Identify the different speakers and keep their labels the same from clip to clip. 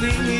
Speaker 1: You.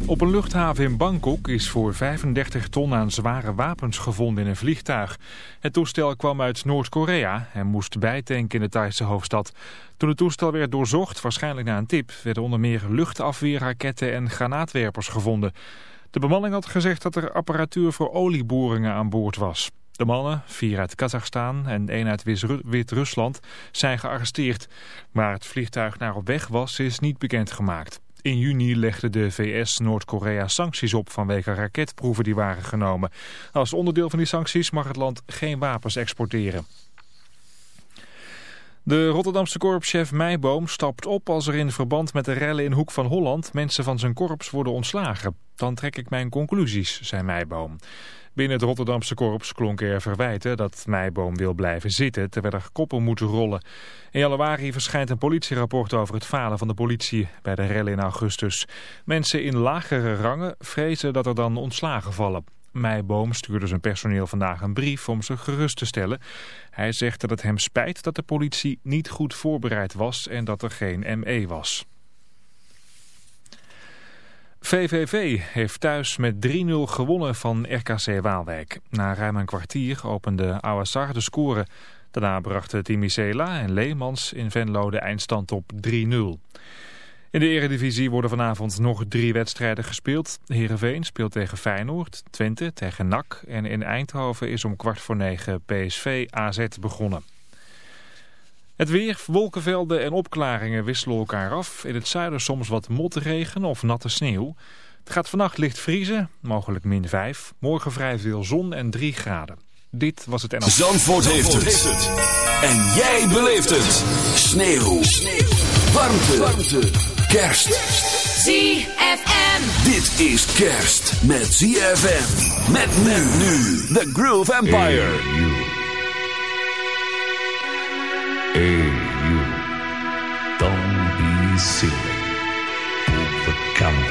Speaker 2: Op een luchthaven in Bangkok is voor 35 ton aan zware wapens gevonden in een vliegtuig. Het toestel kwam uit Noord-Korea en moest bijtanken in de Thaise hoofdstad. Toen het toestel werd doorzocht, waarschijnlijk na een tip, werden onder meer luchtafweerraketten en granaatwerpers gevonden. De bemanning had gezegd dat er apparatuur voor olieboringen aan boord was. De mannen, vier uit Kazachstan en één uit Wit-Rusland, zijn gearresteerd. Waar het vliegtuig naar op weg was, is niet bekendgemaakt. In juni legde de VS Noord-Korea sancties op vanwege raketproeven die waren genomen. Als onderdeel van die sancties mag het land geen wapens exporteren. De Rotterdamse korpschef Meijboom stapt op als er in verband met de rellen in Hoek van Holland mensen van zijn korps worden ontslagen. Dan trek ik mijn conclusies, zei Meijboom. Binnen het Rotterdamse korps klonken er verwijten dat Meijboom wil blijven zitten terwijl er koppen moeten rollen. In januari verschijnt een politierapport over het falen van de politie bij de rellen in augustus. Mensen in lagere rangen vrezen dat er dan ontslagen vallen. Meijboom stuurde zijn personeel vandaag een brief om ze gerust te stellen. Hij zegt dat het hem spijt dat de politie niet goed voorbereid was en dat er geen ME was. VVV heeft thuis met 3-0 gewonnen van RKC Waalwijk. Na ruim een kwartier opende Awassar de score. Daarna brachten Timicela en Leemans in Venlo de eindstand op 3-0. In de eredivisie worden vanavond nog drie wedstrijden gespeeld. Heerenveen speelt tegen Feyenoord, Twente tegen NAC... en in Eindhoven is om kwart voor negen PSV AZ begonnen. Het weer, wolkenvelden en opklaringen wisselen elkaar af. In het zuiden soms wat motregen of natte sneeuw. Het gaat vannacht licht vriezen, mogelijk min 5. Morgen vrij veel zon en 3 graden. Dit was het NL.
Speaker 1: Zandvoort, heeft, het. En jij beleeft het. Sneeuw. Sneeuw. Warmte. Warmte. Kerst.
Speaker 3: ZFM.
Speaker 1: Dit is kerst met ZFM. Met men nu. The Groove Empire.
Speaker 4: Hey, you. Don't be silly. Condom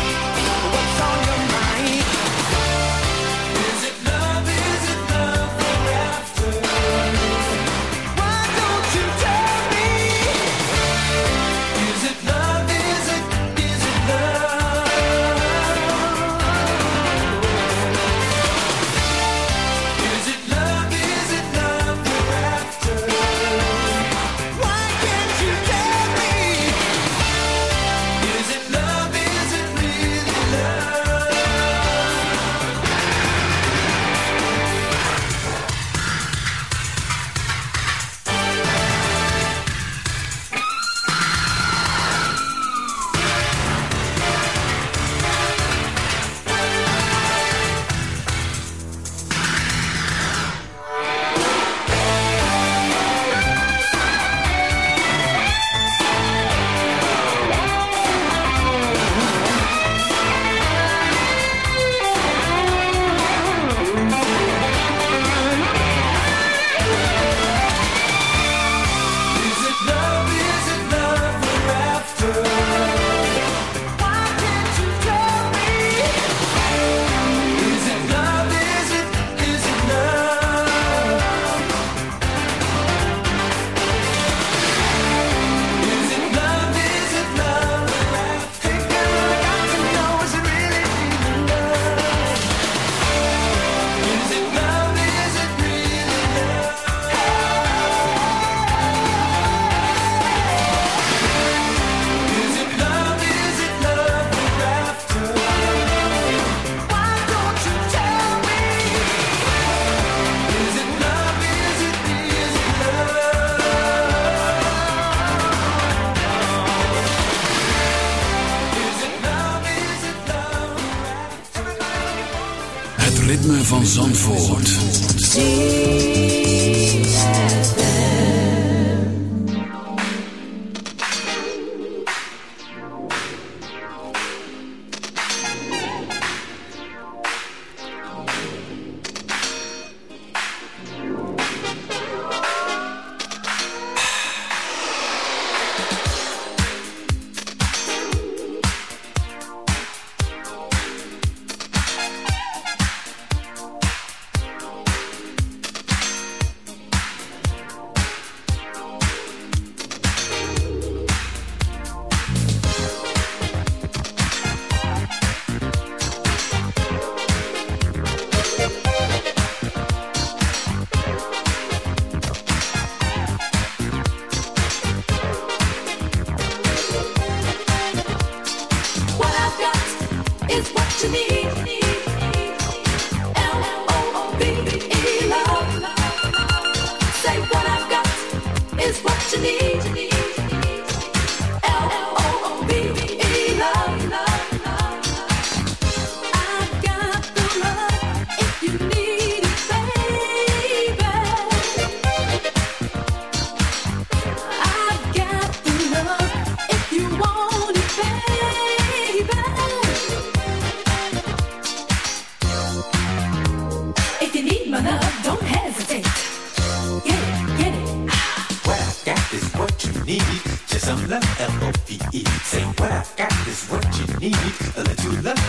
Speaker 5: need. Let you love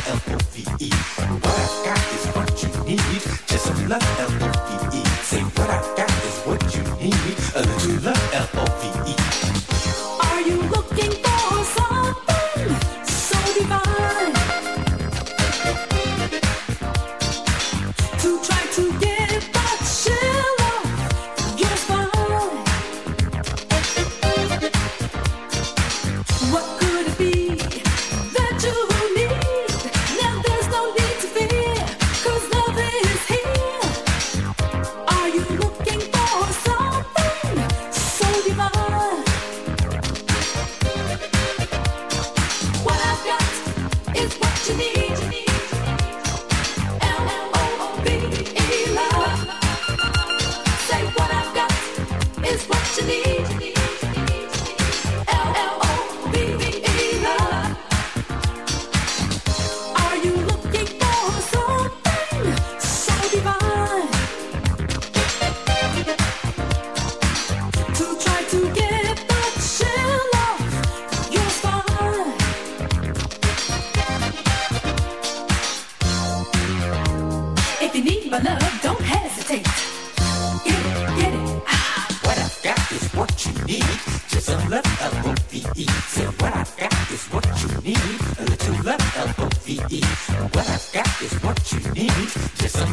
Speaker 5: liefde.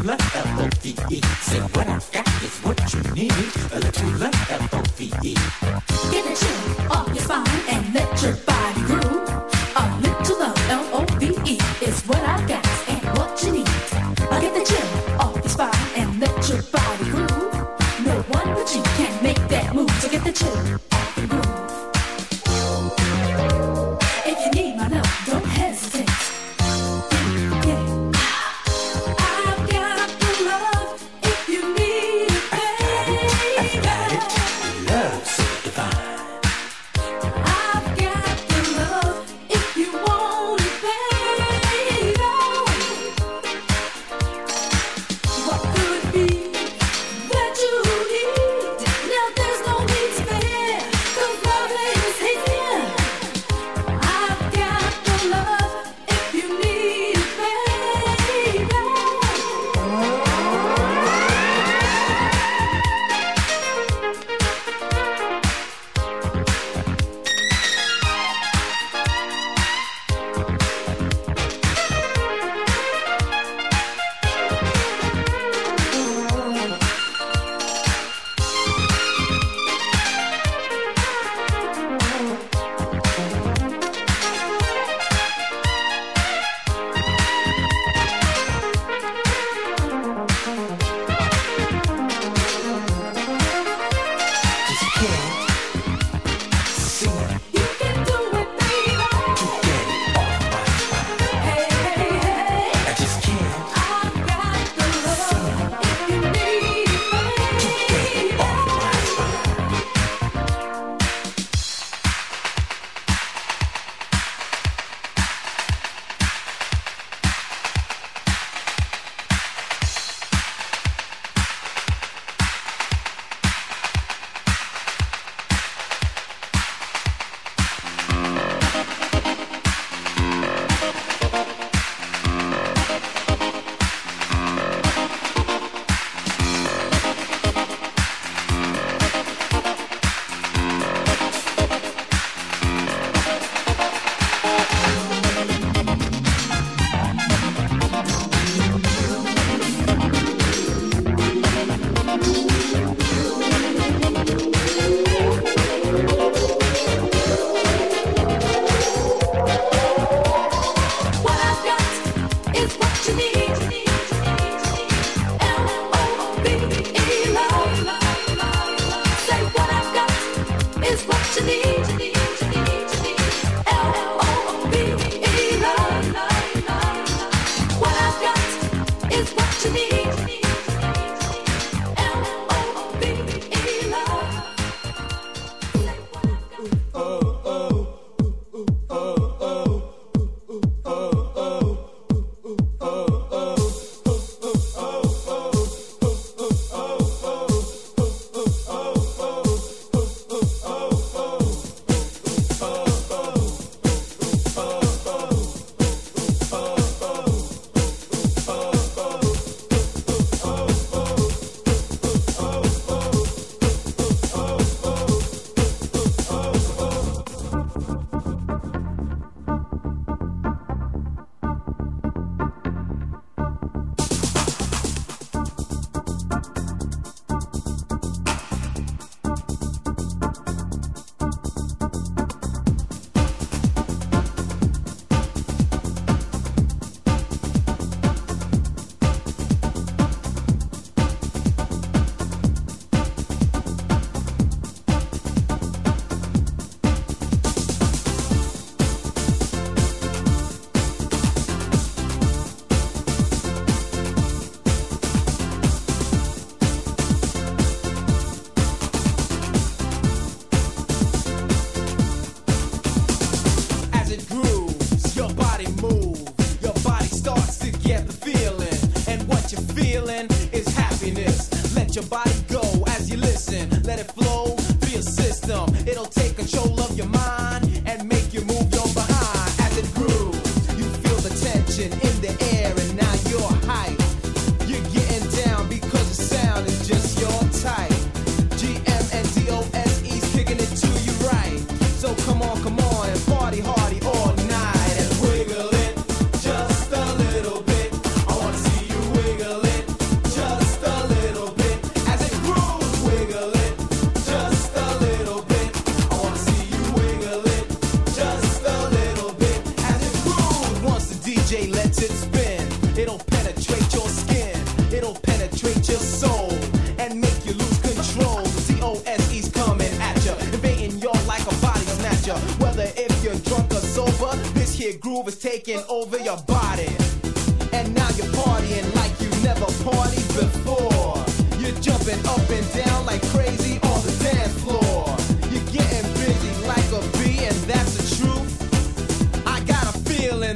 Speaker 5: love, L-O-V-E.
Speaker 6: Say what I got is what you need. A little love, L-O-V-E.
Speaker 5: Get
Speaker 7: a
Speaker 3: chill off your spine and let your body groove.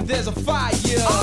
Speaker 3: There's
Speaker 8: a fire.